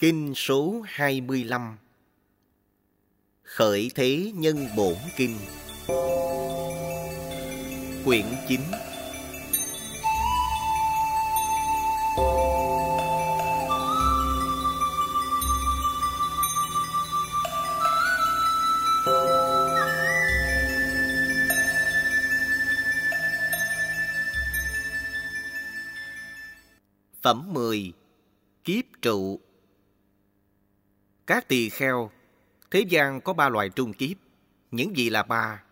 Kinh số 25 Khởi Thế Nhân Bổn Kinh. Quyển 9 Phẩm 10 Kiếp trụ. Các tỳ kheo Thế gian có ba loại trung kiếp Những gì là ba?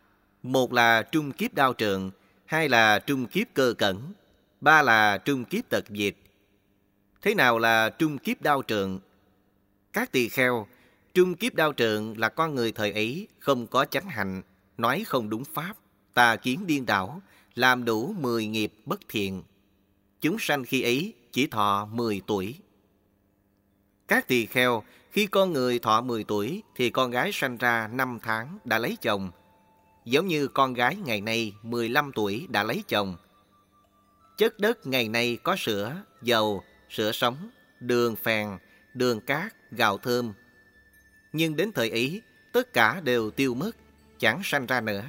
Một là trung kiếp đau trượng Hai là trung kiếp cơ cẩn Ba là trung kiếp tật diệt Thế nào là trung kiếp đau trượng? Các tỳ kheo Trung kiếp đau trượng là con người thời ấy Không có chánh hạnh Nói không đúng pháp Tà kiến điên đảo Làm đủ mười nghiệp bất thiện Chúng sanh khi ấy chỉ thọ 10 tuổi. Các tỳ kheo, khi con người thọ 10 tuổi thì con gái sanh ra 5 tháng đã lấy chồng. Giống như con gái ngày nay 15 tuổi đã lấy chồng. Chất đất ngày nay có sữa, dầu, sữa sống, đường phèn, đường cát, gạo thơm. Nhưng đến thời ý, tất cả đều tiêu mất, chẳng sanh ra nữa.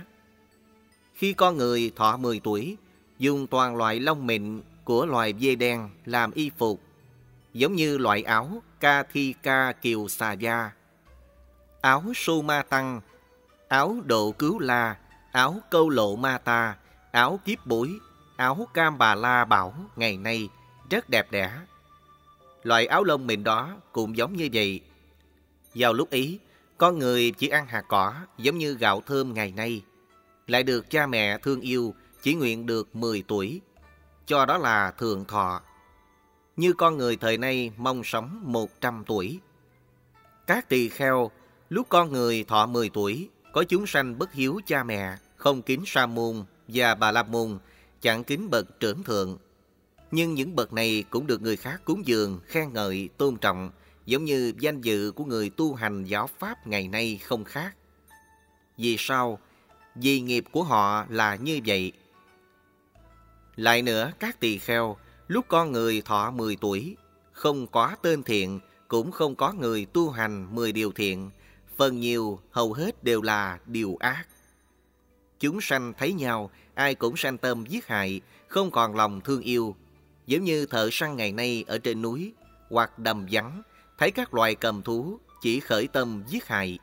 Khi con người thọ 10 tuổi, dùng toàn loại lông mịn của loài dê đen làm y phục, giống như loại áo Kathika Kiều Xà Gia, áo Soma Tăng, áo Độ Cứu La, áo Câu Lộ Ma Ta, áo Kiếp Bối, áo Cam Bà La Bảo ngày nay rất đẹp đẽ. Loại áo lông mịn đó cũng giống như vậy. Vào lúc ấy, con người chỉ ăn hạt cỏ giống như gạo thơm ngày nay, lại được cha mẹ thương yêu chỉ nguyện được 10 tuổi cho đó là thường thọ. Như con người thời nay mong sống 100 tuổi. Các tỳ kheo, lúc con người thọ 10 tuổi, có chúng sanh bất hiếu cha mẹ, không kính sa môn và bà la môn, chẳng kính bậc trưởng thượng. Nhưng những bậc này cũng được người khác cúng dường, khen ngợi, tôn trọng, giống như danh dự của người tu hành giáo pháp ngày nay không khác. Vì sao? Vì nghiệp của họ là như vậy, lại nữa, các tỳ kheo, lúc con người thọ 10 tuổi, không có tên thiện, cũng không có người tu hành 10 điều thiện, phần nhiều hầu hết đều là điều ác. Chúng sanh thấy nhau, ai cũng sanh tâm giết hại, không còn lòng thương yêu. Giống như thợ săn ngày nay ở trên núi, hoặc đầm vắng, thấy các loài cầm thú chỉ khởi tâm giết hại.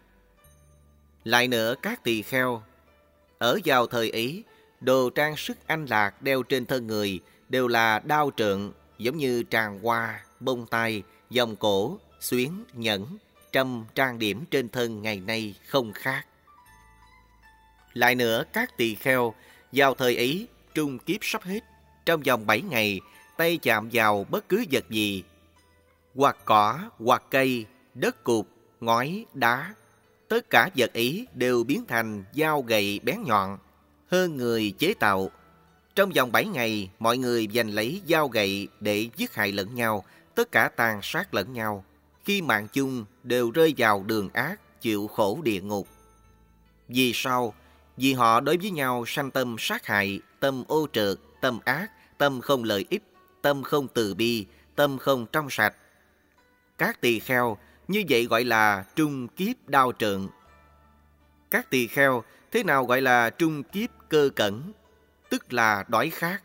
Lại nữa các tỳ kheo, ở vào thời ấy, Đồ trang sức anh lạc đeo trên thân người đều là đao trượng, giống như tràng hoa, bông tai, vòng cổ, xuyến, nhẫn, trâm trang điểm trên thân ngày nay không khác. Lại nữa, các tỳ kheo, vào thời ấy, trung kiếp sắp hết, trong vòng 7 ngày, tay chạm vào bất cứ vật gì, hoặc cỏ, hoặc cây, đất cụt, ngói, đá, tất cả vật ấy đều biến thành dao gậy bén nhọn, hơn người chế tạo. Trong vòng 7 ngày, mọi người giành lấy dao gậy để giết hại lẫn nhau, tất cả tàn sát lẫn nhau. Khi mạng chung đều rơi vào đường ác, chịu khổ địa ngục. Vì sao? Vì họ đối với nhau sanh tâm sát hại, tâm ô trượt, tâm ác, tâm không lợi ích, tâm không từ bi, tâm không trong sạch. Các tỳ kheo như vậy gọi là trung kiếp đao trượng. Các tỳ kheo thế nào gọi là trung kiếp cơ cẩn, tức là đói khát.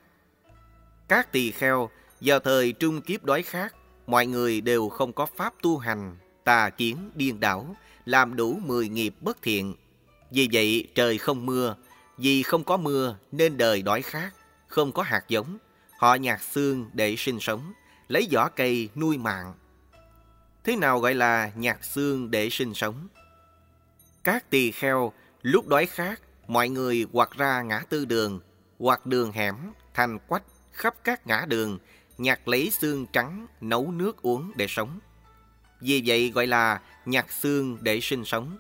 Các tỳ kheo, vào thời trung kiếp đói khát, mọi người đều không có pháp tu hành, tà kiến, điên đảo, làm đủ mười nghiệp bất thiện. Vì vậy trời không mưa, vì không có mưa nên đời đói khát, không có hạt giống. Họ nhạt xương để sinh sống, lấy vỏ cây nuôi mạng. Thế nào gọi là nhạt xương để sinh sống? Các tỳ kheo lúc đói khát mọi người hoặc ra ngã tư đường, hoặc đường hẻm, thành quách, khắp các ngã đường, nhặt lấy xương trắng, nấu nước uống để sống. Vì vậy gọi là nhặt xương để sinh sống.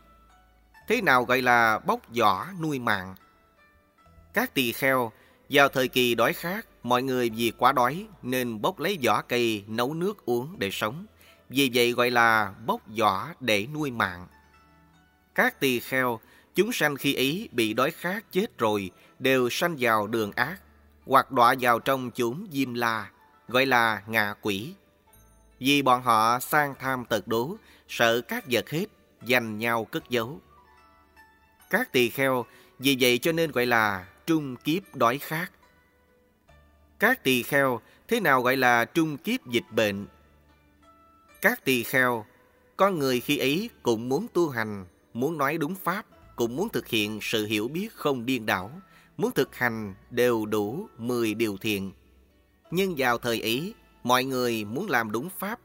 Thế nào gọi là bóc vỏ nuôi mạng? Các tỳ kheo, vào thời kỳ đói khát, mọi người vì quá đói nên bóc lấy vỏ cây nấu nước uống để sống. Vì vậy gọi là bóc vỏ để nuôi mạng. Các tỳ kheo Chúng sanh khi ấy bị đói khát chết rồi đều sanh vào đường ác hoặc đọa vào trong chốn diêm la, gọi là ngạ quỷ. Vì bọn họ sang tham tật đố, sợ các vật hết, dành nhau cất giấu. Các tỳ kheo vì vậy cho nên gọi là trung kiếp đói khát. Các tỳ kheo thế nào gọi là trung kiếp dịch bệnh? Các tỳ kheo, con người khi ấy cũng muốn tu hành, muốn nói đúng pháp, cũng muốn thực hiện sự hiểu biết không điên đảo, muốn thực hành đều đủ 10 điều thiện. Nhưng vào thời ấy, mọi người muốn làm đúng pháp,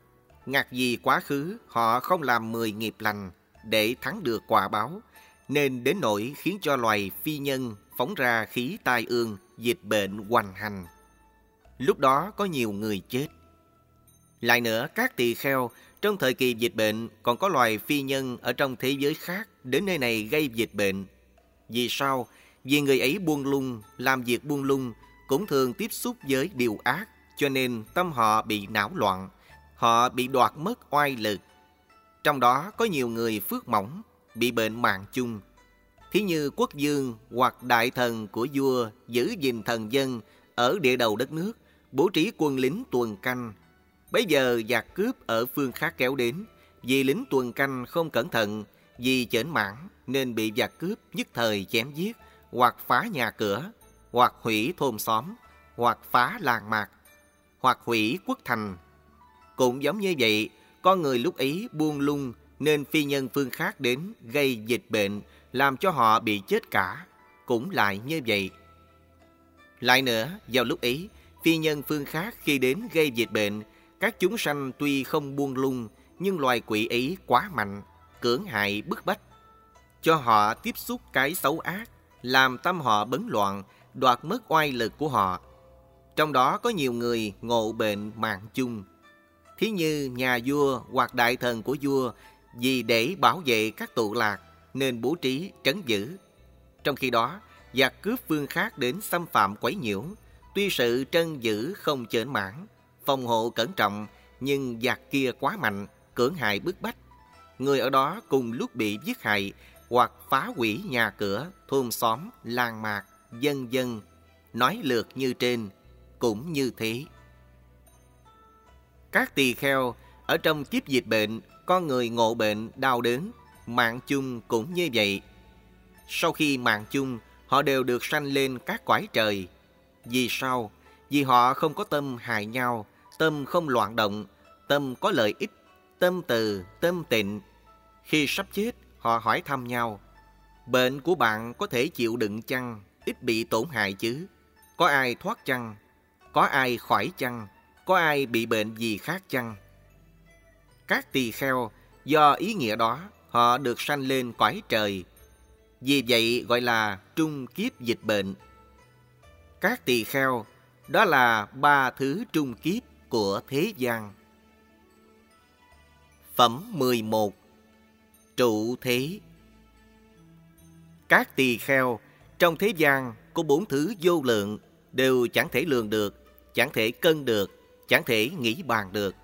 ngạc gì quá khứ họ không làm 10 nghiệp lành để thắng được quả báo, nên đến nỗi khiến cho loài phi nhân phóng ra khí tai ương, dịch bệnh hoành hành. Lúc đó có nhiều người chết. Lại nữa, các tỳ kheo trong thời kỳ dịch bệnh còn có loài phi nhân ở trong thế giới khác đến nơi này gây dịch bệnh. Vì sao? Vì người ấy buông lung, làm việc buông lung, cũng thường tiếp xúc với điều ác, cho nên tâm họ bị não loạn, họ bị đoạt mất oai lực. Trong đó có nhiều người phước mỏng, bị bệnh mạng chung. Thí như quốc dương hoặc đại thần của vua giữ gìn thần dân ở địa đầu đất nước, bố trí quân lính tuần canh. Bây giờ giặc cướp ở phương khác kéo đến, vì lính tuần canh không cẩn thận, vì chởn mãn nên bị giặc cướp nhất thời chém giết, hoặc phá nhà cửa, hoặc hủy thôn xóm, hoặc phá làng mạc, hoặc hủy quốc thành. Cũng giống như vậy, con người lúc ấy buông lung nên phi nhân phương khác đến gây dịch bệnh làm cho họ bị chết cả. Cũng lại như vậy. Lại nữa, vào lúc ấy, phi nhân phương khác khi đến gây dịch bệnh, các chúng sanh tuy không buông lung, nhưng loài quỷ ấy quá mạnh, cưỡng hại bức bách. Cho họ tiếp xúc cái xấu ác, làm tâm họ bấn loạn, đoạt mất oai lực của họ. Trong đó có nhiều người ngộ bệnh mạng chung. Thí như nhà vua hoặc đại thần của vua vì để bảo vệ các tụ lạc nên bố trí trấn giữ. Trong khi đó, giặc cướp phương khác đến xâm phạm quấy nhiễu, tuy sự trân giữ không chởn mãn, phòng hộ cẩn trọng, nhưng giặc kia quá mạnh, cưỡng hại bức bách. Người ở đó cùng lúc bị giết hại hoặc phá hủy nhà cửa, thôn xóm, làng mạc, dân dân, nói lượt như trên, cũng như thế. Các tỳ kheo ở trong kiếp dịch bệnh, con người ngộ bệnh, đau đớn, mạng chung cũng như vậy. Sau khi mạng chung, họ đều được sanh lên các quái trời. Vì sao? Vì họ không có tâm hại nhau, tâm không loạn động, tâm có lợi ích, tâm từ, tâm tịnh. Khi sắp chết, họ hỏi thăm nhau, bệnh của bạn có thể chịu đựng chăng, ít bị tổn hại chứ? Có ai thoát chăng? Có ai khỏi chăng? Có ai bị bệnh gì khác chăng? Các tỳ kheo, do ý nghĩa đó, họ được sanh lên cõi trời. Vì vậy gọi là trung kiếp dịch bệnh. Các tỳ kheo, đó là ba thứ trung kiếp của thế gian. Phẩm 11 Trụ thế Các tỳ kheo trong thế gian có bốn thứ vô lượng đều chẳng thể lường được, chẳng thể cân được, chẳng thể nghĩ bàn được.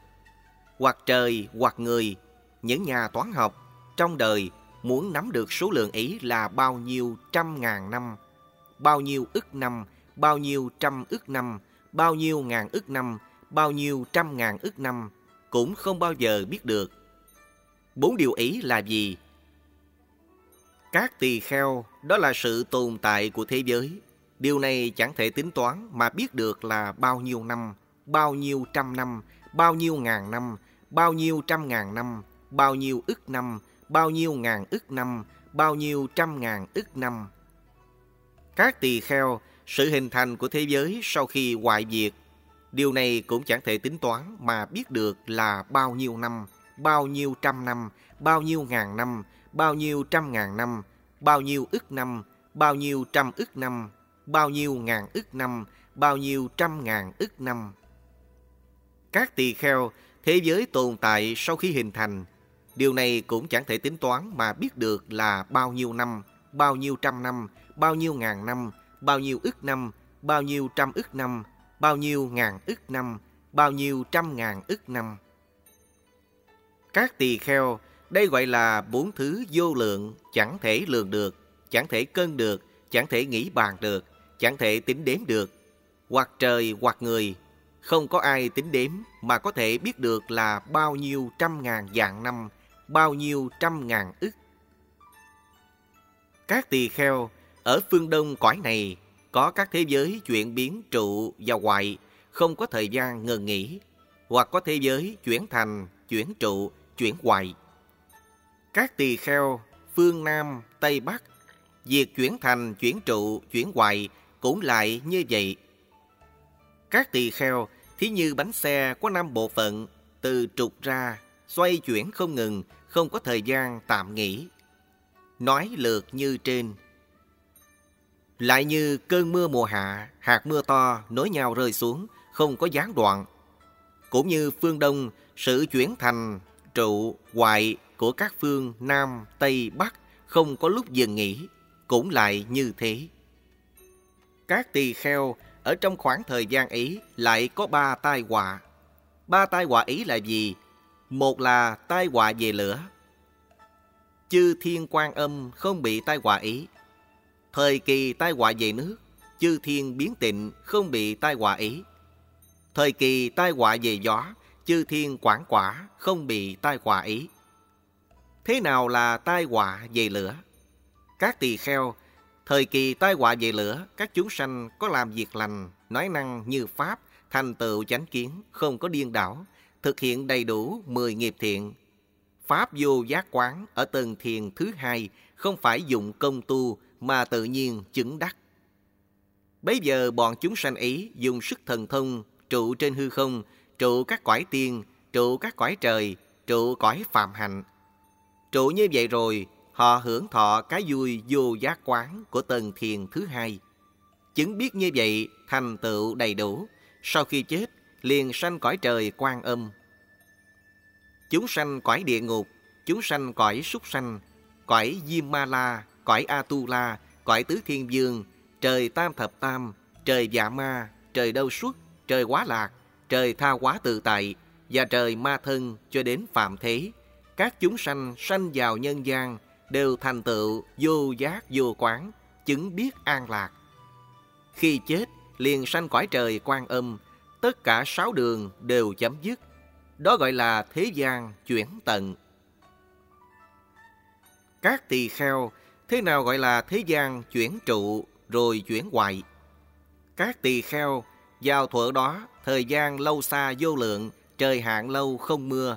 Hoặc trời, hoặc người, những nhà toán học trong đời muốn nắm được số lượng ấy là bao nhiêu trăm ngàn năm, bao nhiêu ức năm, bao nhiêu trăm ức năm, bao nhiêu ngàn ức năm, bao nhiêu trăm ngàn ức năm, cũng không bao giờ biết được. Bốn điều ấy là gì? Các tỳ kheo, đó là sự tồn tại của thế giới. Điều này chẳng thể tính toán mà biết được là bao nhiêu năm, bao nhiêu trăm năm, bao nhiêu ngàn năm, bao nhiêu trăm ngàn năm, bao nhiêu ức năm, bao nhiêu ngàn ức năm, bao nhiêu trăm ngàn ức năm. Các tỳ kheo, sự hình thành của thế giới sau khi hoại diệt, điều này cũng chẳng thể tính toán mà biết được là bao nhiêu năm, bao nhiêu trăm năm, bao nhiêu ngàn năm, bao nhiêu trăm ngàn năm, bao nhiêu ức năm, bao nhiêu trăm ức năm, bao nhiêu ngàn ức năm, bao nhiêu trăm ngàn ức năm. Các tỳ kheo, thế giới tồn tại sau khi hình thành, điều này cũng chẳng thể tính toán mà biết được là bao nhiêu năm, bao nhiêu trăm năm, bao nhiêu ngàn năm, bao nhiêu ức năm, bao nhiêu trăm ức năm, bao nhiêu ngàn ức năm, bao nhiêu trăm ngàn ức năm. Các tỳ kheo, đây gọi là bốn thứ vô lượng, chẳng thể lường được, chẳng thể cân được, chẳng thể nghĩ bàn được, chẳng thể tính đếm được, hoặc trời hoặc người. không có ai tính đếm mà có thể biết được là bao nhiêu trăm ngàn vạn năm, bao nhiêu trăm ngàn ức. Các tỳ kheo ở phương đông cõi này có các thế giới chuyển biến trụ và hoại, không có thời gian ngừng nghỉ, hoặc có thế giới chuyển thành, chuyển trụ, chuyển hoại. Các tỳ kheo phương Nam, Tây Bắc, việc chuyển thành, chuyển trụ, chuyển hoại cũng lại như vậy. Các tỳ kheo thí như bánh xe có năm bộ phận, từ trục ra, xoay chuyển không ngừng, không có thời gian tạm nghỉ. Nói lượt như trên. Lại như cơn mưa mùa hạ, hạt mưa to nối nhau rơi xuống, không có gián đoạn. Cũng như phương Đông, sự chuyển thành, trụ, hoại của các phương Nam, Tây, Bắc không có lúc dừng nghỉ, cũng lại như thế. Các tỳ kheo ở trong khoảng thời gian ấy lại có ba tai họa. Ba tai họa ấy là gì? Một là tai họa về lửa. Chư thiên quan âm không bị tai họa ấy. Thời kỳ tai họa về nước, chư thiên biến tịnh không bị tai họa ấy. Thời kỳ tai họa về gió, chư thiên quản quả không bị tai họa ý Thế nào là tai họa về lửa? Các tỳ kheo, thời kỳ tai họa về lửa, các chúng sanh có làm việc lành, nói năng như Pháp, thành tựu chánh kiến, không có điên đảo, thực hiện đầy đủ 10 nghiệp thiện. Pháp vô giác quán ở tầng thiền thứ hai không phải dụng công tu mà tự nhiên chứng đắc. Bây giờ bọn chúng sanh ấy dùng sức thần thông trụ trên hư không, trụ các cõi tiên, trụ các cõi trời, trụ cõi phạm hạnh, Trụ như vậy rồi, họ hưởng thọ cái vui vô giác quán của tầng thiền thứ hai. Chứng biết như vậy thành tựu đầy đủ, sau khi chết liền sanh cõi trời quan âm. Chúng sanh cõi địa ngục, chúng sanh cõi súc sanh, cõi Diêm Ma La, cõi A Tu La, cõi Tứ Thiên Dương, trời Tam Thập Tam, trời Dạ Ma, trời Đâu Xuất, trời Quá Lạc, trời Tha Quá Tự Tại và trời Ma Thân cho đến Phạm Thế các chúng sanh sanh vào nhân gian đều thành tựu vô giác vô quán, chứng biết an lạc. Khi chết, liền sanh cõi trời quan âm, tất cả sáu đường đều chấm dứt. Đó gọi là thế gian chuyển tận. Các tỳ kheo, thế nào gọi là thế gian chuyển trụ rồi chuyển hoại? Các tỳ kheo, vào thuở đó, thời gian lâu xa vô lượng, trời hạn lâu không mưa,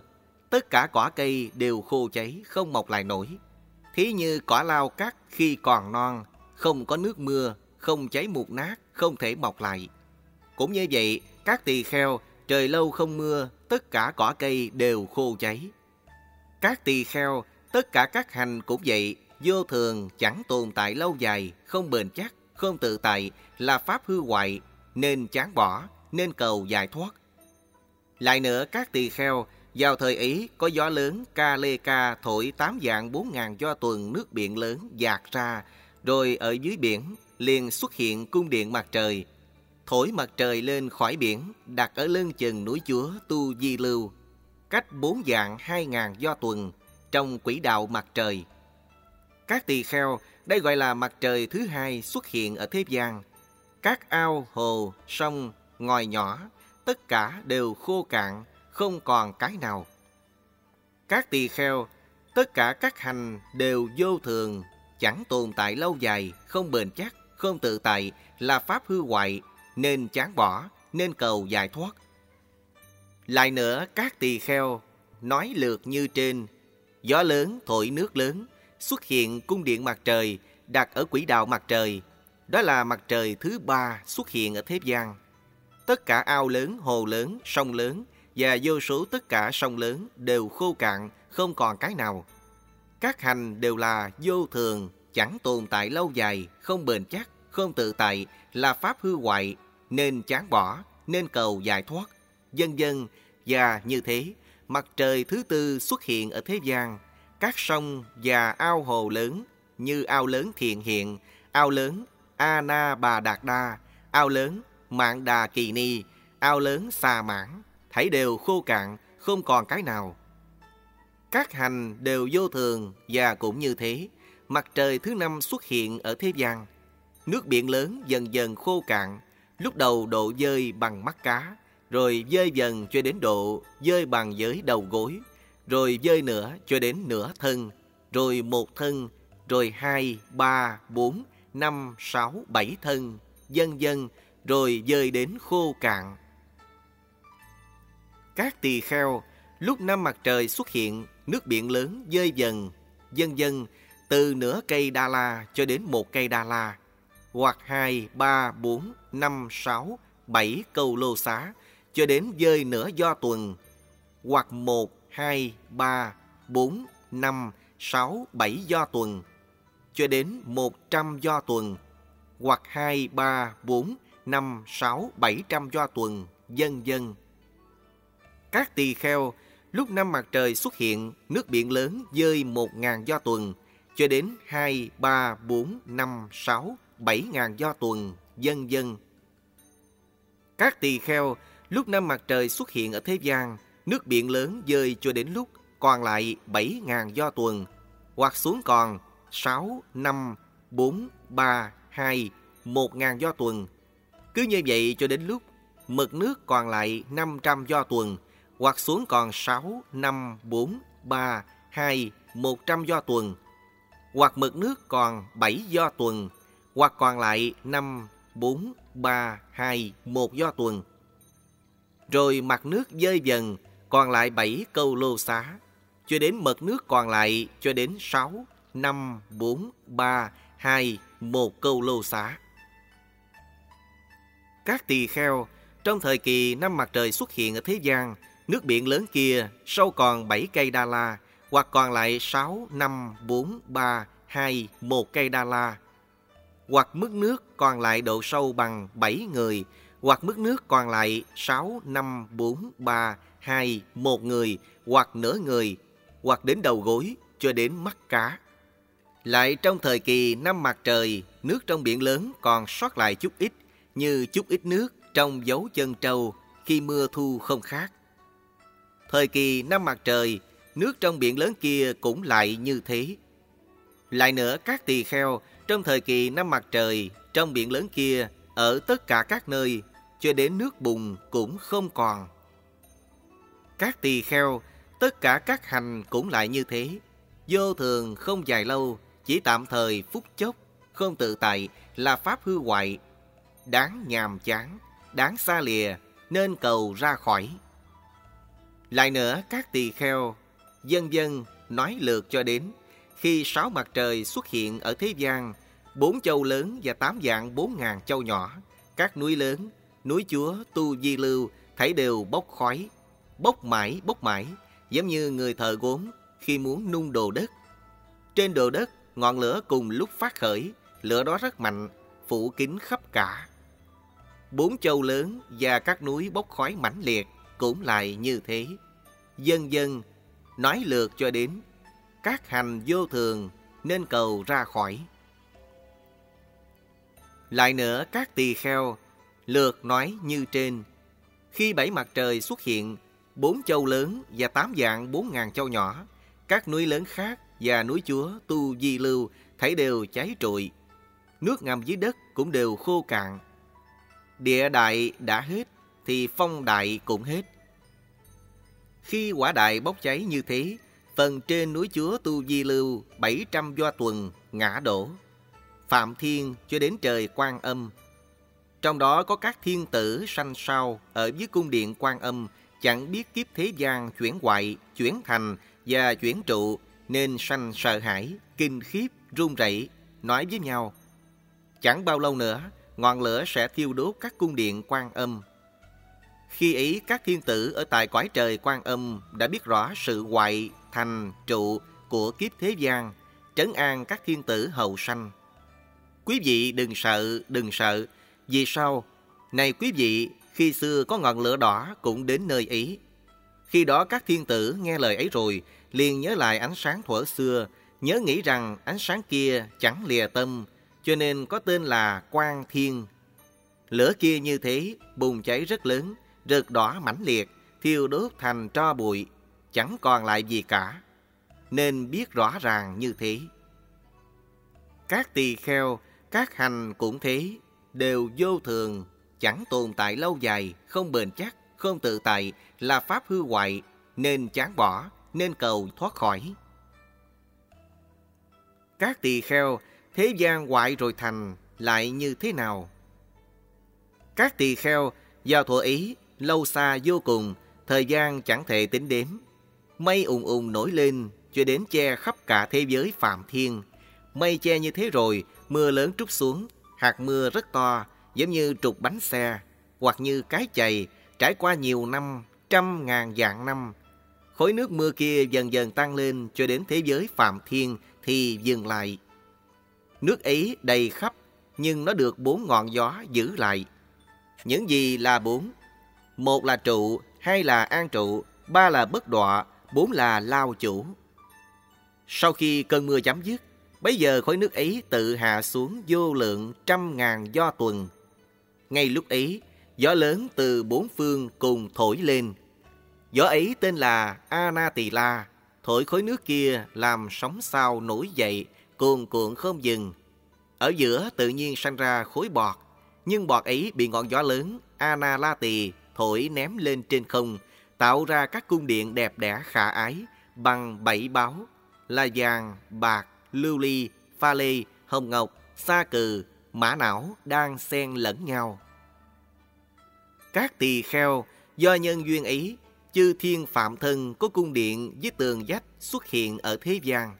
tất cả cỏ cây đều khô cháy, không mọc lại nổi. Thí như cỏ lao cắt khi còn non, không có nước mưa, không cháy mục nát, không thể mọc lại. Cũng như vậy, các tỳ kheo, trời lâu không mưa, tất cả cỏ cây đều khô cháy. Các tỳ kheo, tất cả các hành cũng vậy, vô thường, chẳng tồn tại lâu dài, không bền chắc, không tự tại, là pháp hư hoại, nên chán bỏ, nên cầu giải thoát. Lại nữa, các tỳ kheo, vào thời ấy, có gió lớn ca lê ca thổi tám dạng bốn ngàn do tuần nước biển lớn dạt ra, rồi ở dưới biển liền xuất hiện cung điện mặt trời. Thổi mặt trời lên khỏi biển, đặt ở lưng chừng núi chúa Tu Di Lưu, cách bốn dạng hai ngàn do tuần, trong quỹ đạo mặt trời. Các tỳ kheo, đây gọi là mặt trời thứ hai xuất hiện ở thế gian. Các ao, hồ, sông, ngòi nhỏ, tất cả đều khô cạn, không còn cái nào. Các tỳ kheo, tất cả các hành đều vô thường, chẳng tồn tại lâu dài, không bền chắc, không tự tại, là pháp hư hoại, nên chán bỏ, nên cầu giải thoát. Lại nữa, các tỳ kheo, nói lượt như trên, gió lớn thổi nước lớn, xuất hiện cung điện mặt trời, đặt ở quỹ đạo mặt trời, đó là mặt trời thứ ba xuất hiện ở thế gian. Tất cả ao lớn, hồ lớn, sông lớn và vô số tất cả sông lớn đều khô cạn, không còn cái nào. Các hành đều là vô thường, chẳng tồn tại lâu dài, không bền chắc, không tự tại, là pháp hư hoại, nên chán bỏ, nên cầu giải thoát. Dân dân, và như thế, mặt trời thứ tư xuất hiện ở thế gian, các sông và ao hồ lớn như ao lớn thiện hiện, ao lớn A-na Bà Đạt Đa, ao lớn Mạng Đà Kỳ Ni, ao lớn Xà Mãn, thảy đều khô cạn, không còn cái nào. Các hành đều vô thường và cũng như thế, mặt trời thứ năm xuất hiện ở thế gian. Nước biển lớn dần dần khô cạn, lúc đầu độ dơi bằng mắt cá, rồi dơi dần cho đến độ dơi bằng giới đầu gối, rồi dơi nữa cho đến nửa thân, rồi một thân, rồi hai, ba, bốn, năm, sáu, bảy thân, dân dân, rồi dời đến khô cạn. Các tỳ kheo, lúc năm mặt trời xuất hiện, nước biển lớn dơi dần, dân dân, từ nửa cây đa la cho đến một cây đa la, hoặc hai, ba, bốn, năm, sáu, bảy câu lô xá, cho đến dơi nửa do tuần, hoặc một, hai, ba, bốn, năm, sáu, bảy do tuần, cho đến một trăm do tuần, hoặc hai, ba, bốn, năm, sáu, bảy trăm do tuần, dân dân. Các tỳ kheo, lúc năm mặt trời xuất hiện, nước biển lớn dơi một ngàn do tuần, cho đến hai, ba, bốn, năm, sáu, bảy ngàn do tuần, dân dân. Các tỳ kheo, lúc năm mặt trời xuất hiện ở thế gian, nước biển lớn dơi cho đến lúc còn lại bảy ngàn do tuần, hoặc xuống còn sáu, năm, bốn, ba, hai, một ngàn do tuần. Cứ như vậy cho đến lúc mực nước còn lại 500 do tuần, hoặc xuống còn 6, 5, 4, 3, 2, 100 do tuần, hoặc mực nước còn 7 do tuần, hoặc còn lại 5, 4, 3, 2, 1 do tuần. Rồi mặt nước dơi dần, còn lại 7 câu lô xá, cho đến mực nước còn lại cho đến 6, 5, 4, 3, 2, 1 câu lô xá. Các tỳ kheo, trong thời kỳ năm mặt trời xuất hiện ở thế gian, nước biển lớn kia sâu còn 7 cây đa la, hoặc còn lại 6, 5, 4, 3, 2, 1 cây đa la, hoặc mức nước còn lại độ sâu bằng 7 người, hoặc mức nước còn lại 6, 5, 4, 3, 2, 1 người, hoặc nửa người, hoặc đến đầu gối cho đến mắt cá. Lại trong thời kỳ năm mặt trời, nước trong biển lớn còn sót lại chút ít, như chút ít nước trong dấu chân trâu khi mưa thu không khác. Thời kỳ năm mặt trời, nước trong biển lớn kia cũng lại như thế. Lại nữa các tỳ kheo trong thời kỳ năm mặt trời trong biển lớn kia ở tất cả các nơi cho đến nước bùn cũng không còn. Các tỳ kheo, tất cả các hành cũng lại như thế. Vô thường không dài lâu, chỉ tạm thời phút chốc, không tự tại là pháp hư hoại. Đáng nhàm chán, đáng xa lìa, nên cầu ra khỏi. Lại nữa các tỳ kheo, dân dân nói lượt cho đến khi sáu mặt trời xuất hiện ở thế gian, bốn châu lớn và tám dạng bốn ngàn châu nhỏ, các núi lớn, núi chúa, tu di lưu, thấy đều bốc khói, bốc mãi, bốc mãi, giống như người thợ gốm khi muốn nung đồ đất. Trên đồ đất, ngọn lửa cùng lúc phát khởi, lửa đó rất mạnh, phủ kín khắp cả. Bốn châu lớn và các núi bốc khói mãnh liệt cũng lại như thế. Dân dân nói lượt cho đến các hành vô thường nên cầu ra khỏi. Lại nữa các tỳ kheo lượt nói như trên. Khi bảy mặt trời xuất hiện, bốn châu lớn và tám dạng bốn ngàn châu nhỏ, các núi lớn khác và núi chúa tu di lưu thấy đều cháy trụi. Nước ngầm dưới đất cũng đều khô cạn. Địa đại đã hết thì phong đại cũng hết. Khi quả đại bốc cháy như thế, phần trên núi chúa Tu Di Lưu 700 doa tuần ngã đổ. Phạm Thiên cho đến trời quan âm. Trong đó có các thiên tử sanh sao ở dưới cung điện quan âm chẳng biết kiếp thế gian chuyển hoại, chuyển thành và chuyển trụ nên sanh sợ hãi, kinh khiếp, run rẩy, nói với nhau. Chẳng bao lâu nữa, ngọn lửa sẽ thiêu đốt các cung điện quan âm khi ấy các thiên tử ở tại cõi trời quan âm đã biết rõ sự hoại thành trụ của kiếp thế gian, trấn an các thiên tử hậu sanh. Quý vị đừng sợ, đừng sợ. Vì sao? Này quý vị, khi xưa có ngọn lửa đỏ cũng đến nơi ấy. Khi đó các thiên tử nghe lời ấy rồi, liền nhớ lại ánh sáng thuở xưa, nhớ nghĩ rằng ánh sáng kia chẳng lìa tâm, cho nên có tên là Quang Thiên. Lửa kia như thế, bùng cháy rất lớn, rực đỏ mãnh liệt, thiêu đốt thành tro bụi, chẳng còn lại gì cả. Nên biết rõ ràng như thế. Các tỳ kheo, các hành cũng thế, đều vô thường, chẳng tồn tại lâu dài, không bền chắc, không tự tại, là pháp hư hoại, nên chán bỏ, nên cầu thoát khỏi. Các tỳ kheo, thế gian hoại rồi thành, lại như thế nào? Các tỳ kheo, do thuở ý, lâu xa vô cùng, thời gian chẳng thể tính đếm. Mây ùng ùng nổi lên, cho đến che khắp cả thế giới phạm thiên. Mây che như thế rồi, mưa lớn trút xuống, hạt mưa rất to, giống như trục bánh xe, hoặc như cái chày, trải qua nhiều năm, trăm ngàn dạng năm. Khối nước mưa kia dần dần tăng lên cho đến thế giới phạm thiên thì dừng lại. Nước ấy đầy khắp, nhưng nó được bốn ngọn gió giữ lại. Những gì là bốn? Một là trụ, hai là an trụ, ba là bất đọa, bốn là lao chủ. Sau khi cơn mưa chấm dứt, Bây giờ khối nước ấy tự hạ xuống vô lượng trăm ngàn do tuần. Ngay lúc ấy, gió lớn từ bốn phương cùng thổi lên. Gió ấy tên là Anatila, thổi khối nước kia làm sóng sao nổi dậy, cuồn cuộn không dừng. Ở giữa tự nhiên sanh ra khối bọt, nhưng bọt ấy bị ngọn gió lớn Analati thổi ném lên trên không, tạo ra các cung điện đẹp đẽ khả ái bằng bảy báo là vàng, bạc, lưu ly, pha lê, hồng ngọc, sa cừ, mã não đang xen lẫn nhau. Các tỳ kheo do nhân duyên ấy, chư thiên phạm thân có cung điện với tường dách xuất hiện ở thế gian.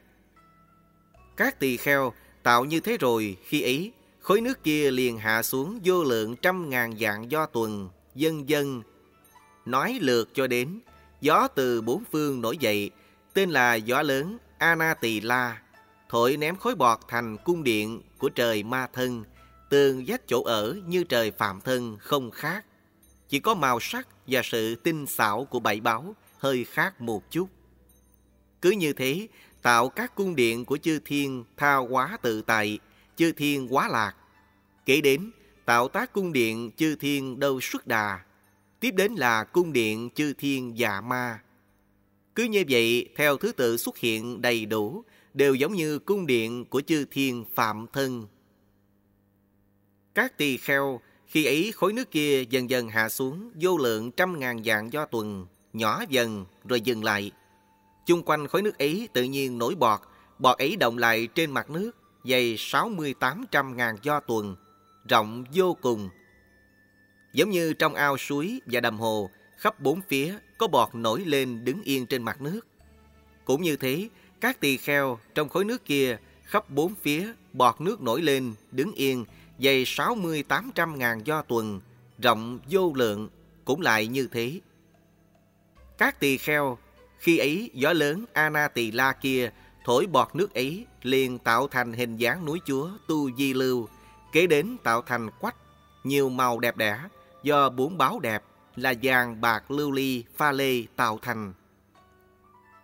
Các tỳ kheo tạo như thế rồi khi ấy, khối nước kia liền hạ xuống vô lượng trăm ngàn dạng do tuần, dân dân. Nói lượt cho đến, gió từ bốn phương nổi dậy, tên là gió lớn Anatila thổi ném khối bọt thành cung điện của trời ma thân, tường dách chỗ ở như trời phạm thân không khác. Chỉ có màu sắc và sự tinh xảo của bảy báo hơi khác một chút. Cứ như thế, tạo các cung điện của chư thiên thao quá tự tại, chư thiên quá lạc. Kể đến, tạo tác cung điện chư thiên đâu xuất đà. Tiếp đến là cung điện chư thiên dạ ma. Cứ như vậy, theo thứ tự xuất hiện đầy đủ, đều giống như cung điện của chư thiên phạm thân. Các tỳ kheo, khi ấy khối nước kia dần dần hạ xuống vô lượng trăm ngàn dạng do tuần, nhỏ dần rồi dừng lại. Chung quanh khối nước ấy tự nhiên nổi bọt, bọt ấy động lại trên mặt nước, dày 60-800 ngàn do tuần, rộng vô cùng. Giống như trong ao suối và đầm hồ, khắp bốn phía có bọt nổi lên đứng yên trên mặt nước. Cũng như thế, các tỳ kheo trong khối nước kia khắp bốn phía bọt nước nổi lên, đứng yên, dày 60-800 ngàn do tuần, rộng vô lượng, cũng lại như thế. Các tỳ kheo, khi ấy gió lớn Ana Tỳ La kia thổi bọt nước ấy liền tạo thành hình dáng núi chúa Tu Di Lưu, kế đến tạo thành quách, nhiều màu đẹp đẽ, do bốn báo đẹp là vàng, bạc, lưu ly, pha lê tạo thành.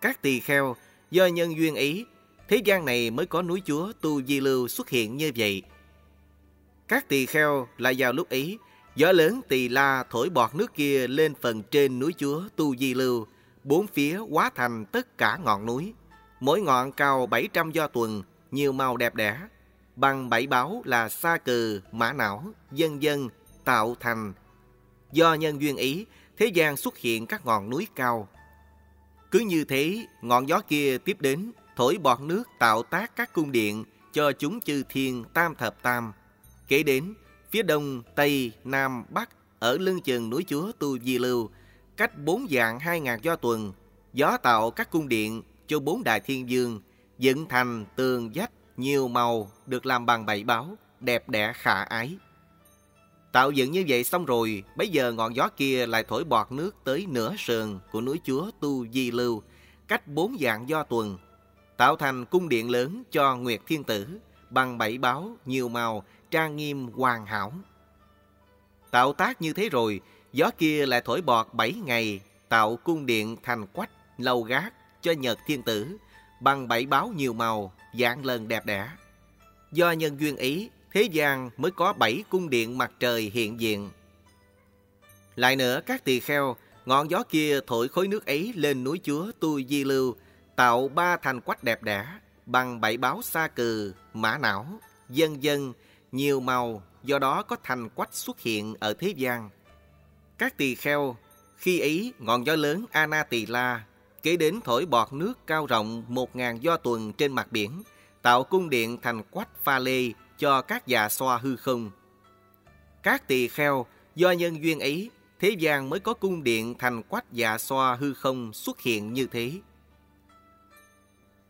Các tỳ kheo Do nhân duyên ấy, thế gian này mới có núi chúa Tu Di Lưu xuất hiện như vậy. Các tỳ kheo lại vào lúc ấy, gió lớn tỳ la thổi bọt nước kia lên phần trên núi chúa Tu Di Lưu, bốn phía hóa thành tất cả ngọn núi. Mỗi ngọn cao 700 do tuần, nhiều màu đẹp đẽ. Bằng bảy báo là sa cừ, mã não, dân dân, tạo thành. Do nhân duyên ý, thế gian xuất hiện các ngọn núi cao, cứ như thế, ngọn gió kia tiếp đến, thổi bọt nước tạo tác các cung điện cho chúng chư thiên tam thập tam. Kể đến, phía đông, tây, nam, bắc, ở lưng chừng núi chúa Tu Di Lưu, cách bốn dạng hai ngàn do tuần, gió tạo các cung điện cho bốn đại thiên dương, dựng thành tường vách nhiều màu được làm bằng bảy báo, đẹp đẽ khả ái. Tạo dựng như vậy xong rồi, bây giờ ngọn gió kia lại thổi bọt nước tới nửa sườn của núi chúa Tu Di Lưu, cách bốn dạng do tuần, tạo thành cung điện lớn cho Nguyệt Thiên Tử, bằng bảy báo, nhiều màu, trang nghiêm hoàn hảo. Tạo tác như thế rồi, gió kia lại thổi bọt bảy ngày, tạo cung điện thành quách, lâu gác cho Nhật Thiên Tử, bằng bảy báo nhiều màu, dạng lần đẹp đẽ. Do nhân duyên ý thế gian mới có bảy cung điện mặt trời hiện diện. Lại nữa, các tỳ kheo, ngọn gió kia thổi khối nước ấy lên núi chúa Tu Di Lưu, tạo ba thành quách đẹp đẽ, bằng bảy báo sa cừ, mã não, dân dân, nhiều màu, do đó có thành quách xuất hiện ở thế gian. Các tỳ kheo, Khi ấy, ngọn gió lớn Anatila kế đến thổi bọt nước cao rộng một ngàn do tuần trên mặt biển, tạo cung điện thành quách pha lê cho các già xoa hư không. Các tỳ kheo do nhân duyên ấy, thế gian mới có cung điện thành quách già xoa hư không xuất hiện như thế.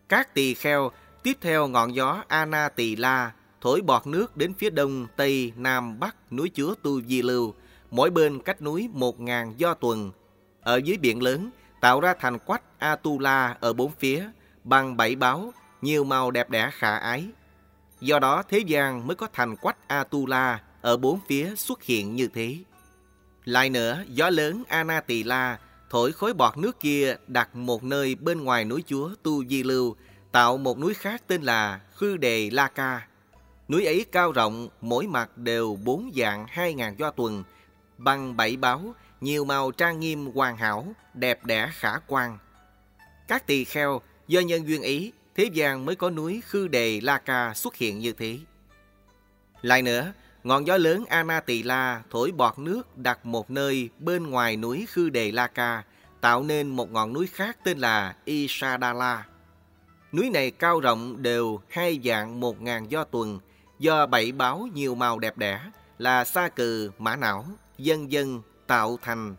Các tỳ kheo tiếp theo ngọn gió Ana Tỳ La thổi bọt nước đến phía đông, tây, nam, bắc núi chứa Tu Di Lưu, mỗi bên cách núi một ngàn do tuần. Ở dưới biển lớn, tạo ra thành quách Atula ở bốn phía, bằng bảy báo, nhiều màu đẹp đẽ khả ái. Do đó thế gian mới có thành quách Atula ở bốn phía xuất hiện như thế. Lại nữa, gió lớn Anatila thổi khối bọt nước kia đặt một nơi bên ngoài núi chúa Tu Di Lưu, tạo một núi khác tên là Khư Đề La Ca. Núi ấy cao rộng, mỗi mặt đều bốn dạng hai ngàn do tuần, bằng bảy báo, nhiều màu trang nghiêm hoàn hảo, đẹp đẽ khả quan. Các tỳ kheo do nhân duyên ý, thế gian mới có núi Khư Đề La Ca xuất hiện như thế. Lại nữa, ngọn gió lớn Ana Tỳ La thổi bọt nước đặt một nơi bên ngoài núi Khư Đề La Ca, tạo nên một ngọn núi khác tên là Isadala. Núi này cao rộng đều hai dạng một ngàn do tuần, do bảy báo nhiều màu đẹp đẽ là sa cừ, mã não, dân dân tạo thành.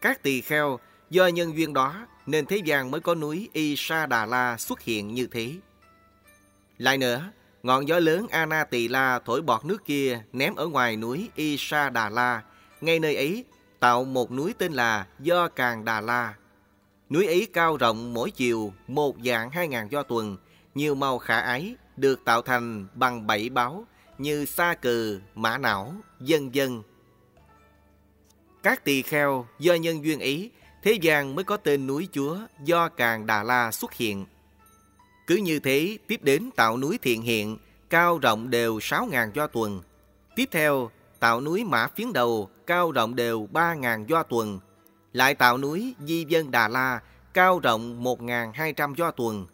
Các tỳ kheo do nhân duyên đó nên thế gian mới có núi Y Sa Đà La xuất hiện như thế. Lại nữa, ngọn gió lớn Ana Tỳ La thổi bọt nước kia ném ở ngoài núi Y Sa Đà La, ngay nơi ấy tạo một núi tên là Do Càng Đà La. Núi ấy cao rộng mỗi chiều một dạng hai ngàn do tuần, nhiều màu khả ái, được tạo thành bằng bảy báo như sa cừ, mã não, dân dân. Các tỳ kheo do nhân duyên ý, thế gian mới có tên núi chúa do Càng Đà La xuất hiện. Cứ như thế, tiếp đến tạo núi thiện hiện, cao rộng đều sáu ngàn do tuần. Tiếp theo, tạo núi Mã Phiến Đầu, cao rộng đều ba ngàn do tuần. Lại tạo núi Di Dân Đà La, cao rộng một ngàn hai trăm do tuần.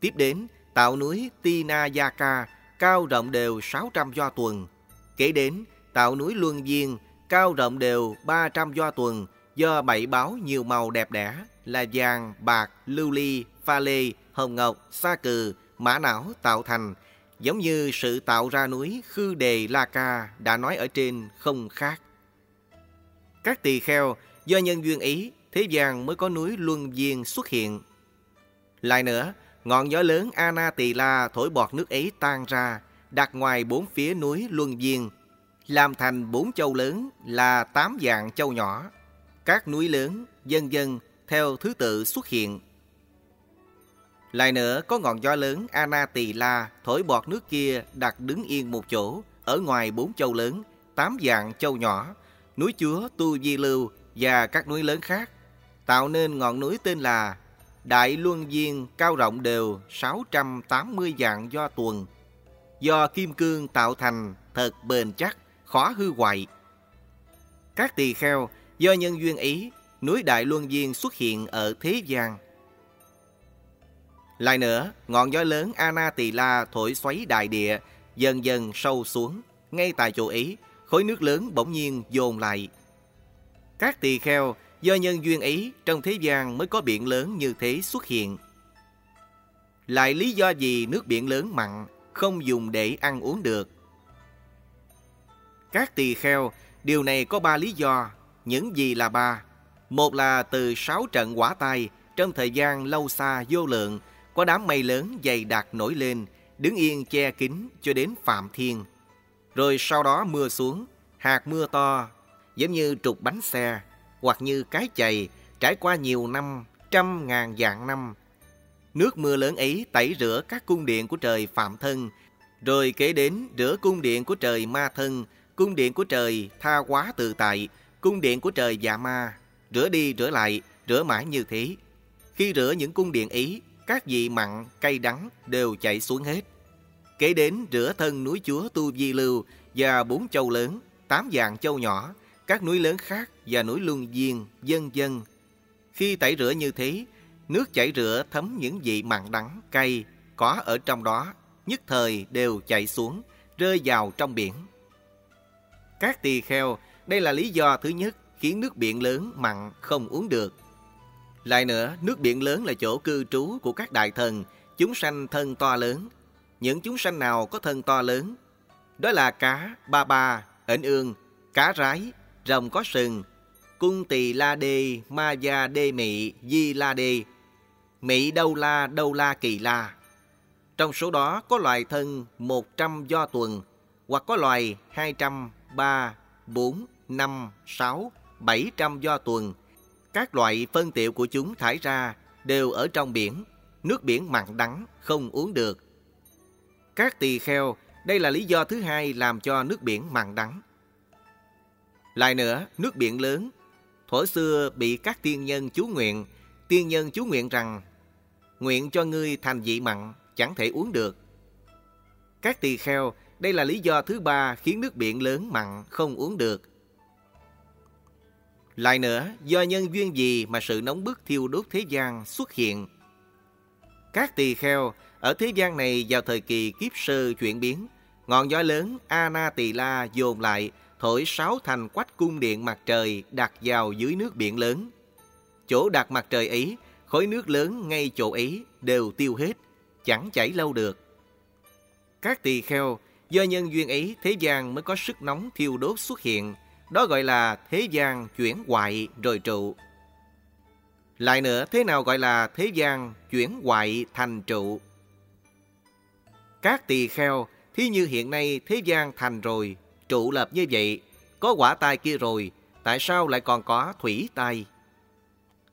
Tiếp đến, tạo núi Tinayaka, cao rộng đều 600 do tuần. Kể đến, tạo núi Luân Viên, cao rộng đều 300 do tuần, do bảy báo nhiều màu đẹp đẽ là vàng, bạc, lưu ly, pha lê, hồng ngọc, sa cừ, mã não tạo thành, giống như sự tạo ra núi Khư Đề La Ca đã nói ở trên không khác. Các tỳ kheo do nhân duyên ý, thế gian mới có núi Luân Viên xuất hiện. Lại nữa, Ngọn gió lớn Ana Tỳ La thổi bọt nước ấy tan ra, đặt ngoài bốn phía núi Luân Viên, làm thành bốn châu lớn là tám dạng châu nhỏ. Các núi lớn, dân dân, theo thứ tự xuất hiện. Lại nữa, có ngọn gió lớn Ana Tỳ La thổi bọt nước kia đặt đứng yên một chỗ, ở ngoài bốn châu lớn, tám dạng châu nhỏ, núi Chúa, Tu Di Lưu và các núi lớn khác, tạo nên ngọn núi tên là Đại Luân Viên cao rộng đều 680 dạng do tuần. Do kim cương tạo thành thật bền chắc, khó hư hoại. Các tỳ kheo do nhân duyên ý, núi Đại Luân Viên xuất hiện ở thế gian. Lại nữa, ngọn gió lớn Ana Tỳ La thổi xoáy đại địa, dần dần sâu xuống. Ngay tại chỗ ấy, khối nước lớn bỗng nhiên dồn lại. Các tỳ kheo Do nhân duyên ấy, trong thế gian mới có biển lớn như thế xuất hiện. Lại lý do gì nước biển lớn mặn không dùng để ăn uống được? Các tỳ kheo, điều này có ba lý do. Những gì là ba? Một là từ sáu trận quả tai trong thời gian lâu xa vô lượng, có đám mây lớn dày đặc nổi lên, đứng yên che kín cho đến phạm thiên. Rồi sau đó mưa xuống, hạt mưa to, giống như trục bánh xe, hoặc như cái chày trải qua nhiều năm, trăm ngàn vạn năm. Nước mưa lớn ấy tẩy rửa các cung điện của trời Phạm Thân, rồi kể đến rửa cung điện của trời Ma Thân, cung điện của trời Tha Quá Tự Tại, cung điện của trời Dạ Ma, rửa đi rửa lại, rửa mãi như thế. Khi rửa những cung điện ấy, các vị mặn, cay đắng đều chảy xuống hết. Kể đến rửa thân núi chúa Tu Di Lưu và bốn châu lớn, tám dạng châu nhỏ, các núi lớn khác và núi luân Diên, dân dân. Khi tẩy rửa như thế, nước chảy rửa thấm những vị mặn đắng, cay có ở trong đó, nhất thời đều chảy xuống, rơi vào trong biển. Các tỳ kheo, đây là lý do thứ nhất khiến nước biển lớn mặn không uống được. Lại nữa, nước biển lớn là chỗ cư trú của các đại thần, chúng sanh thân to lớn. Những chúng sanh nào có thân to lớn? Đó là cá, ba ba, ẩn ương, cá rái, rồng có sừng, cung tỳ la đê, ma gia đê mị, di la đê, mị đâu la, đâu la kỳ la. Trong số đó có loài thân 100 do tuần, hoặc có loài 200, 3, 4, 5, 6, 700 do tuần. Các loại phân tiệu của chúng thải ra đều ở trong biển, nước biển mặn đắng, không uống được. Các tỳ kheo, đây là lý do thứ hai làm cho nước biển mặn đắng. Lại nữa, nước biển lớn, thuở xưa bị các tiên nhân chú nguyện, tiên nhân chú nguyện rằng, nguyện cho ngươi thành vị mặn, chẳng thể uống được. Các tỳ kheo, đây là lý do thứ ba khiến nước biển lớn mặn không uống được. Lại nữa, do nhân duyên gì mà sự nóng bức thiêu đốt thế gian xuất hiện? Các tỳ kheo ở thế gian này vào thời kỳ kiếp sơ chuyển biến, ngọn gió lớn Ana Tỳ La dồn lại thổi sáu thành quách cung điện mặt trời đặt vào dưới nước biển lớn. Chỗ đặt mặt trời ấy, khối nước lớn ngay chỗ ấy đều tiêu hết, chẳng chảy lâu được. Các tỳ kheo, do nhân duyên ấy thế gian mới có sức nóng thiêu đốt xuất hiện, đó gọi là thế gian chuyển hoại rồi trụ. Lại nữa, thế nào gọi là thế gian chuyển hoại thành trụ? Các tỳ kheo, thí như hiện nay thế gian thành rồi, trụ lập như vậy, có quả tai kia rồi, tại sao lại còn có thủy tai?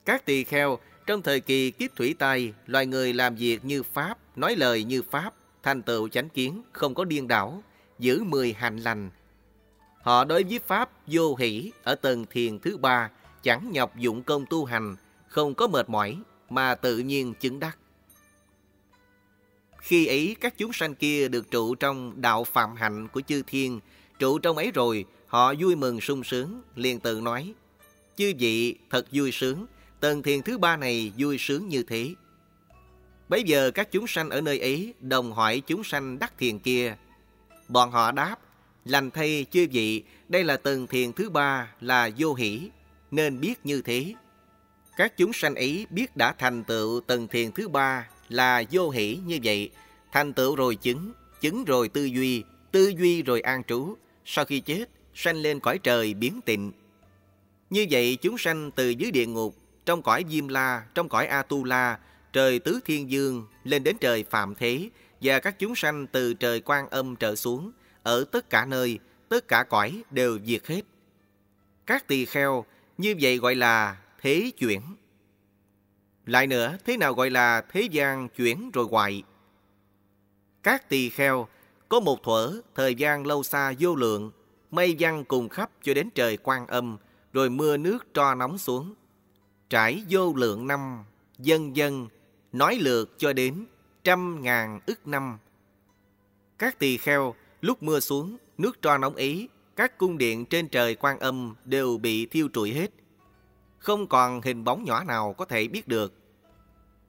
Các tỳ kheo, trong thời kỳ kiếp thủy tai, loài người làm việc như Pháp, nói lời như Pháp, thành tựu chánh kiến, không có điên đảo, giữ mười hành lành. Họ đối với Pháp vô hỷ ở tầng thiền thứ ba, chẳng nhọc dụng công tu hành, không có mệt mỏi, mà tự nhiên chứng đắc. Khi ấy các chúng sanh kia được trụ trong đạo phạm hạnh của chư thiên, trụ trong ấy rồi, họ vui mừng sung sướng, liền tự nói, chư vị thật vui sướng, tầng thiền thứ ba này vui sướng như thế. Bây giờ các chúng sanh ở nơi ấy đồng hỏi chúng sanh đắc thiền kia. Bọn họ đáp, lành thay chư vị, đây là tầng thiền thứ ba là vô hỷ, nên biết như thế. Các chúng sanh ấy biết đã thành tựu tầng thiền thứ ba là vô hỷ như vậy, thành tựu rồi chứng, chứng rồi tư duy, tư duy rồi an trú, sau khi chết, sanh lên cõi trời biến tịnh. Như vậy chúng sanh từ dưới địa ngục, trong cõi Diêm La, trong cõi A-tu-la, trời Tứ Thiên Dương, lên đến trời Phạm Thế, và các chúng sanh từ trời Quan Âm trở xuống, ở tất cả nơi, tất cả cõi đều diệt hết. Các tỳ kheo, như vậy gọi là thế chuyển. Lại nữa, thế nào gọi là thế gian chuyển rồi hoại? Các tỳ kheo, có một thuở, thời gian lâu xa vô lượng, mây văng cùng khắp cho đến trời quan âm, rồi mưa nước tro nóng xuống. Trải vô lượng năm, dân dân, nói lượt cho đến trăm ngàn ức năm. Các tỳ kheo, lúc mưa xuống, nước tro nóng ý các cung điện trên trời quan âm đều bị thiêu trụi hết. Không còn hình bóng nhỏ nào có thể biết được.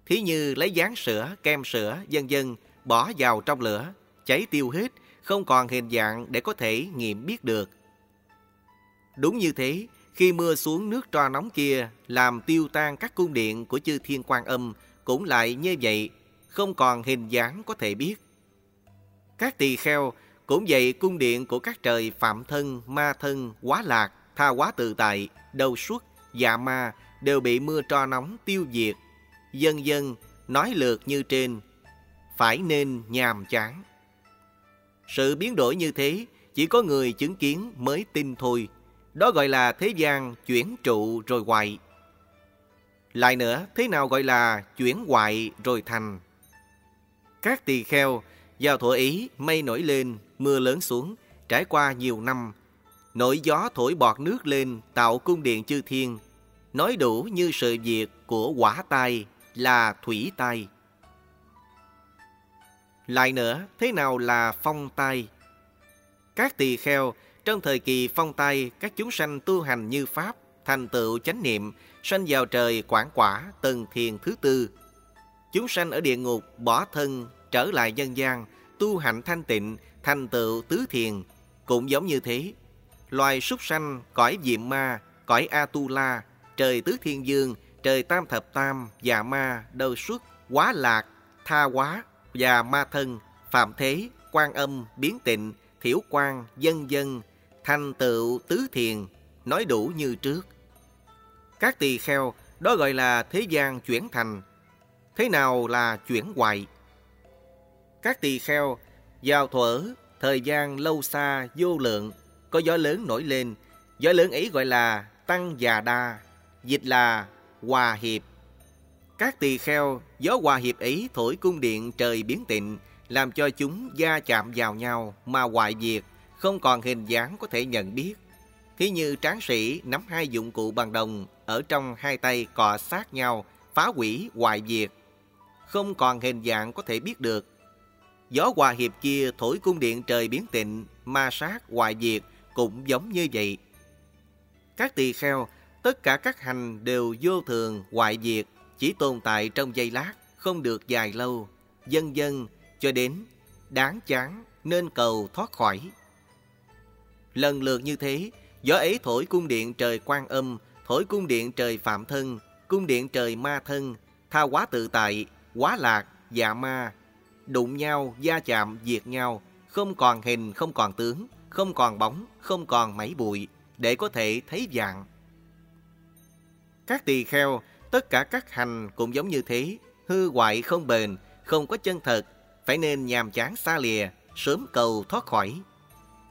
Thí như lấy dán sữa, kem sữa, dân dân, bỏ vào trong lửa, cháy tiêu hết, không còn hình dạng để có thể nghiệm biết được. Đúng như thế, khi mưa xuống nước tro nóng kia làm tiêu tan các cung điện của chư thiên quan âm cũng lại như vậy, không còn hình dáng có thể biết. Các tỳ kheo cũng vậy cung điện của các trời phạm thân, ma thân, quá lạc, tha quá tự tại, đầu suốt, dạ ma đều bị mưa tro nóng tiêu diệt. Dân dân nói lượt như trên, phải nên nhàm chán. Sự biến đổi như thế, chỉ có người chứng kiến mới tin thôi. Đó gọi là thế gian chuyển trụ rồi hoại. Lại nữa, thế nào gọi là chuyển hoại rồi thành? Các tỳ kheo, vào thổ ý, mây nổi lên, mưa lớn xuống, trải qua nhiều năm. Nổi gió thổi bọt nước lên, tạo cung điện chư thiên. Nói đủ như sự việc của quả tai là thủy tai. Lại nữa, thế nào là phong tay? Các tỳ kheo, trong thời kỳ phong tay, các chúng sanh tu hành như Pháp, thành tựu chánh niệm, sanh vào trời quảng quả, tầng thiền thứ tư. Chúng sanh ở địa ngục, bỏ thân, trở lại nhân gian, tu hạnh thanh tịnh, thành tựu tứ thiền, cũng giống như thế. Loài súc sanh, cõi diệm ma, cõi Atula, trời tứ thiên dương, trời tam thập tam, dạ ma, đơ xuất, quá lạc, tha quá và ma thân, phạm thế, quan âm, biến tịnh, thiểu quan, dân dân, thành tựu tứ thiền, nói đủ như trước. Các tỳ kheo, đó gọi là thế gian chuyển thành. Thế nào là chuyển hoại? Các tỳ kheo, vào thuở, thời gian lâu xa, vô lượng, có gió lớn nổi lên. Gió lớn ấy gọi là Tăng Già Đa, dịch là Hòa Hiệp. Các tỳ kheo, gió hòa hiệp ý thổi cung điện trời biến tịnh, làm cho chúng gia chạm vào nhau mà hoại diệt, không còn hình dáng có thể nhận biết. Thí như tráng sĩ nắm hai dụng cụ bằng đồng ở trong hai tay cọ sát nhau, phá hủy hoại diệt, không còn hình dạng có thể biết được. Gió hòa hiệp kia thổi cung điện trời biến tịnh, ma sát hoại diệt cũng giống như vậy. Các tỳ kheo, tất cả các hành đều vô thường, hoại diệt, chỉ tồn tại trong giây lát, không được dài lâu, dần dần cho đến đáng chán nên cầu thoát khỏi. Lần lượt như thế, gió ấy thổi cung điện trời quan âm, thổi cung điện trời phạm thân, cung điện trời ma thân, tha quá tự tại, quá lạc, dạ ma, đụng nhau, gia chạm, diệt nhau, không còn hình, không còn tướng, không còn bóng, không còn mấy bụi, để có thể thấy dạng. Các tỳ kheo, tất cả các hành cũng giống như thế, hư hoại không bền, không có chân thật, phải nên nhàm chán xa lìa, sớm cầu thoát khỏi.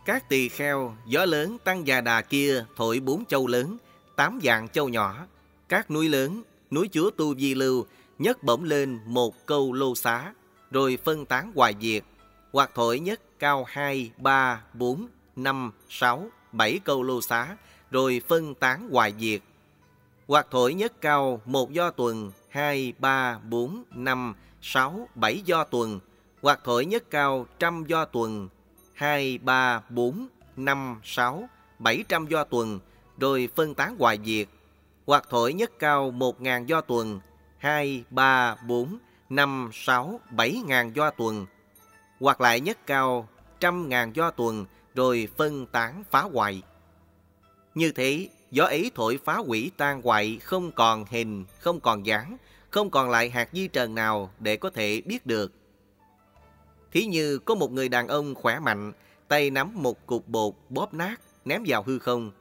Các tỳ kheo, gió lớn tăng già đà kia thổi bốn châu lớn, tám dạng châu nhỏ. Các núi lớn, núi chúa Tu Di Lưu, nhấc bỗng lên một câu lô xá, rồi phân tán hoài diệt, hoặc thổi nhất cao 2, 3, 4, 5, 6, 7 câu lô xá, rồi phân tán hoài diệt. Hoặc thổi nhất cao một do tuần, 2, 3, 4, 5, 6, 7 do tuần, hoặc thổi nhất cao trăm do tuần, 2, 3, 4, 5, 6, 700 do tuần, rồi phân tán hoài diệt, hoặc thổi nhất cao 1.000 do tuần, 2, 3, 4, 5, 6, 7.000 do tuần, hoặc lại nhất cao trăm ngàn do tuần, rồi phân tán phá hoại. Như thế, gió ấy thổi phá quỷ tan hoại không còn hình, không còn dáng, không còn lại hạt di trần nào để có thể biết được. Thí như có một người đàn ông khỏe mạnh, tay nắm một cục bột bóp nát, ném vào hư không.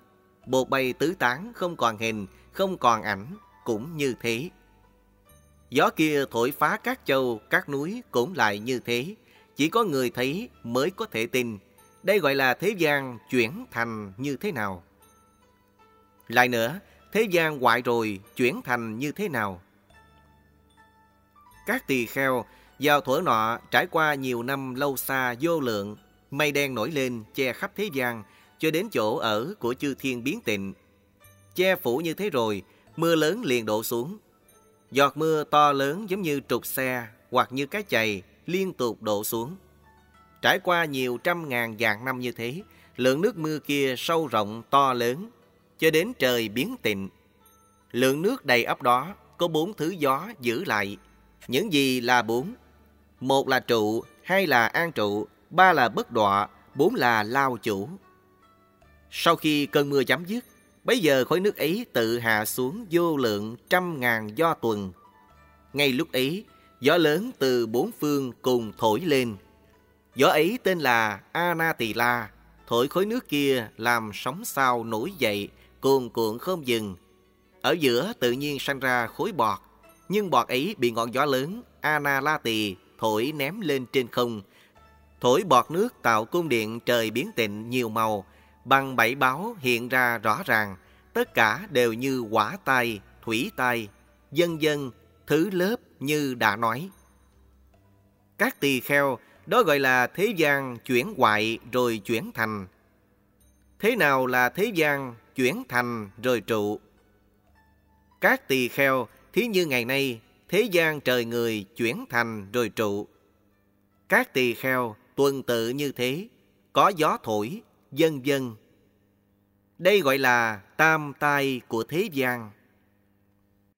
Bột bay tứ tán, không còn hình, không còn ảnh, cũng như thế. Gió kia thổi phá các châu, các núi cũng lại như thế. Chỉ có người thấy mới có thể tin. Đây gọi là thế gian chuyển thành như thế nào. Lại nữa, thế gian hoại rồi chuyển thành như thế nào? Các tỳ kheo vào thuở nọ trải qua nhiều năm lâu xa vô lượng, mây đen nổi lên che khắp thế gian cho đến chỗ ở của chư thiên biến tịnh. Che phủ như thế rồi, mưa lớn liền đổ xuống. Giọt mưa to lớn giống như trục xe hoặc như cái chày liên tục đổ xuống. Trải qua nhiều trăm ngàn vạn năm như thế, lượng nước mưa kia sâu rộng to lớn cho đến trời biến tịnh. Lượng nước đầy ấp đó có bốn thứ gió giữ lại. Những gì là bốn? Một là trụ, hai là an trụ, ba là bất đọa, bốn là lao chủ. Sau khi cơn mưa chấm dứt, bấy giờ khối nước ấy tự hạ xuống vô lượng trăm ngàn do tuần. Ngay lúc ấy, gió lớn từ bốn phương cùng thổi lên. Gió ấy tên là Anatila, thổi khối nước kia làm sóng sao nổi dậy, cuồn cuộn không dừng. Ở giữa tự nhiên sanh ra khối bọt, nhưng bọt ấy bị ngọn gió lớn Analati thổi ném lên trên không. Thổi bọt nước tạo cung điện trời biến tịnh nhiều màu, bằng bảy báo hiện ra rõ ràng, tất cả đều như quả tai, thủy tai, dân dân, thứ lớp như đã nói. Các tỳ kheo, đó gọi là thế gian chuyển hoại rồi chuyển thành. Thế nào là thế gian chuyển thành rồi trụ? Các tỳ kheo, thí như ngày nay, thế gian trời người chuyển thành rồi trụ. Các tỳ kheo tuần tự như thế, có gió thổi, dân dân. Đây gọi là tam tai của thế gian.